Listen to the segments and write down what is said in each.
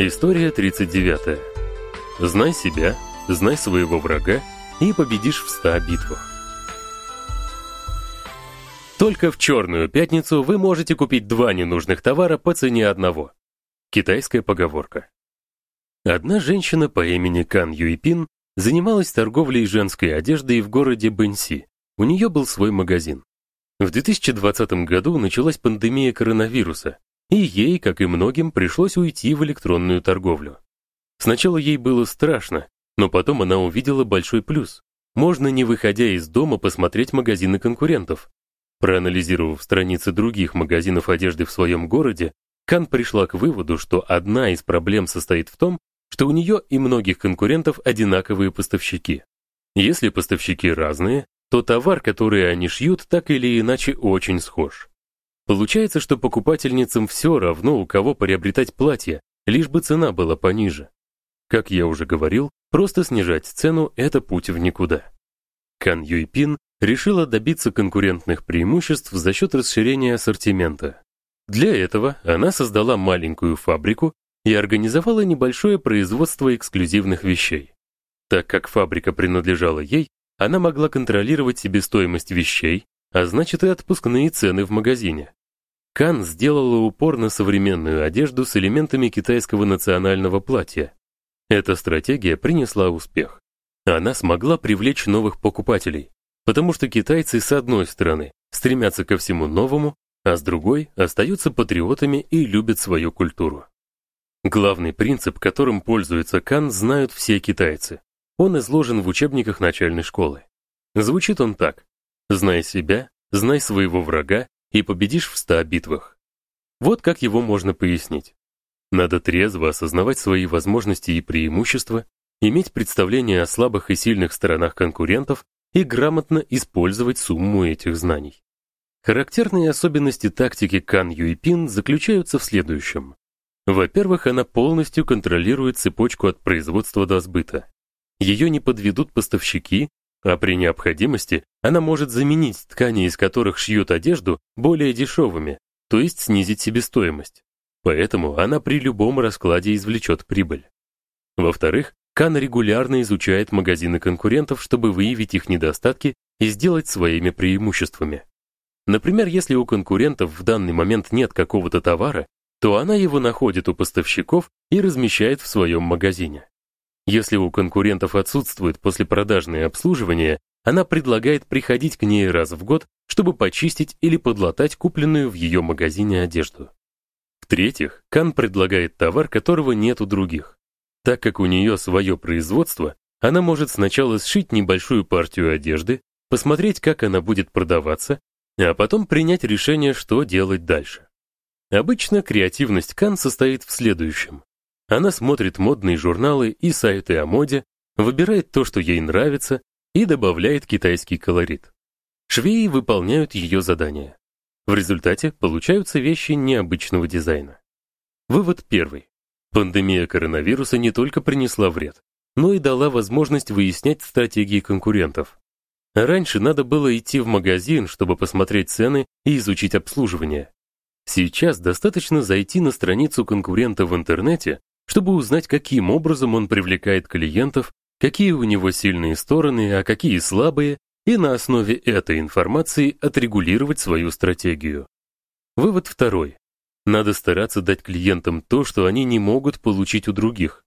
История 39. Знай себя, знай своего врага и победишь в 100 битвах. Только в черную пятницу вы можете купить два ненужных товара по цене одного. Китайская поговорка. Одна женщина по имени Кан Юйпин занималась торговлей женской одеждой в городе Бэньси. У нее был свой магазин. В 2020 году началась пандемия коронавируса, и ей, как и многим, пришлось уйти в электронную торговлю. Сначала ей было страшно, но потом она увидела большой плюс. Можно, не выходя из дома, посмотреть магазины конкурентов. Проанализировав страницы других магазинов одежды в своем городе, Кан пришла к выводу, что одна из проблем состоит в том, что у нее и многих конкурентов одинаковые поставщики. Если поставщики разные, то товар, который они шьют, так или иначе очень схож. Получается, что покупательницам все равно, у кого приобретать платье, лишь бы цена была пониже. Как я уже говорил, просто снижать цену это путь в никуда. Кан Юйпин решила добиться конкурентных преимуществ за счет расширения ассортимента. Для этого она создала маленькую фабрику и организовала небольшое производство эксклюзивных вещей. Так как фабрика принадлежала ей, она могла контролировать себестоимость вещей, а значит и отпускные цены в магазине. Кан сделала упор на современную одежду с элементами китайского национального платья. Эта стратегия принесла успех. Она смогла привлечь новых покупателей, потому что китайцы с одной стороны стремятся ко всему новому, а с другой остаются патриотами и любят свою культуру. Главный принцип, которым пользуется Кан, знают все китайцы. Он изложен в учебниках начальной школы. Звучит он так: знай себя, знай своего врага и победишь в ста битвах. Вот как его можно пояснить. Надо трезво осознавать свои возможности и преимущества, иметь представление о слабых и сильных сторонах конкурентов и грамотно использовать сумму этих знаний. Характерные особенности тактики Кан Юйпин заключаются в следующем. Во-первых, она полностью контролирует цепочку от производства до сбыта. Ее не подведут поставщики, а при необходимости она может заменить ткани, из которых шьют одежду, более дешевыми, то есть снизить себестоимость. Поэтому она при любом раскладе извлечет прибыль. Во-вторых, Кан регулярно изучает магазины конкурентов, чтобы выявить их недостатки и сделать своими преимуществами. Например, если у конкурентов в данный момент нет какого-то товара, то она его находит у поставщиков и размещает в своем магазине. Если у конкурентов отсутствует послепродажное обслуживание, она предлагает приходить к ней раз в год, чтобы почистить или подлатать купленную в ее магазине одежду. В-третьих, Кан предлагает товар, которого нет у других. Так как у нее свое производство, она может сначала сшить небольшую партию одежды, посмотреть, как она будет продаваться, а потом принять решение, что делать дальше. Обычно креативность Кан состоит в следующем: она смотрит модные журналы и сайты о моде, выбирает то, что ей нравится, и добавляет китайский колорит. Швеи выполняют ее задания. В результате получаются вещи необычного дизайна. Вывод первый. Пандемия коронавируса не только принесла вред, но и дала возможность выяснять стратегии конкурентов. Раньше надо было идти в магазин, чтобы посмотреть цены и изучить обслуживание. Сейчас достаточно зайти на страницу конкурента в интернете чтобы узнать, каким образом он привлекает клиентов, какие у него сильные стороны, а какие слабые, и на основе этой информации отрегулировать свою стратегию. Вывод второй. Надо стараться дать клиентам то, что они не могут получить у других.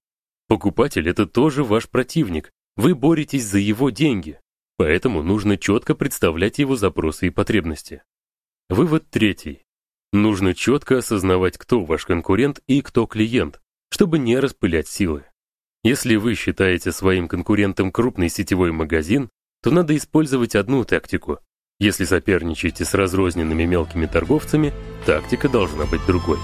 Покупатель это тоже ваш противник. Вы боретесь за его деньги. Поэтому нужно четко представлять его запросы и потребности. Вывод третий. Нужно четко осознавать, кто ваш конкурент и кто клиент, чтобы не распылять силы. Если вы считаете своим конкурентом крупный сетевой магазин, то надо использовать одну тактику. Если соперничаете с разрозненными мелкими торговцами, тактика должна быть другой.